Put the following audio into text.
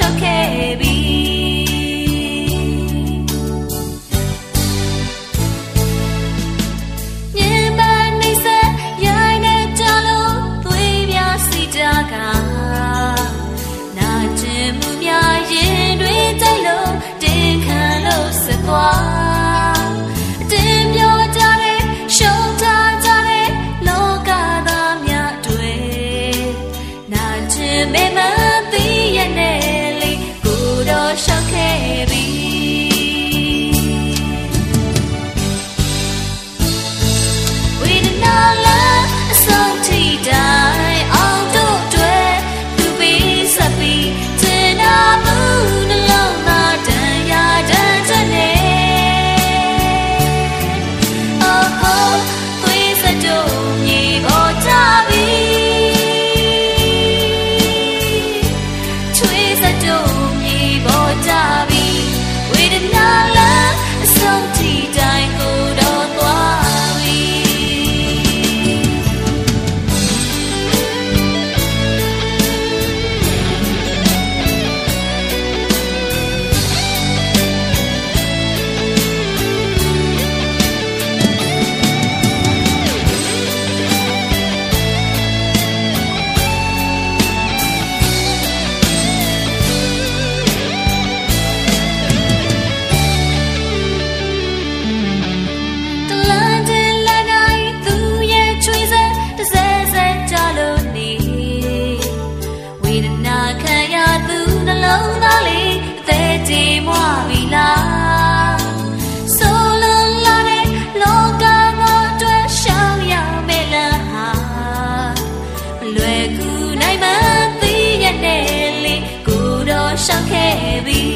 ရှော့ခဲ့ပြီ妹们。baby.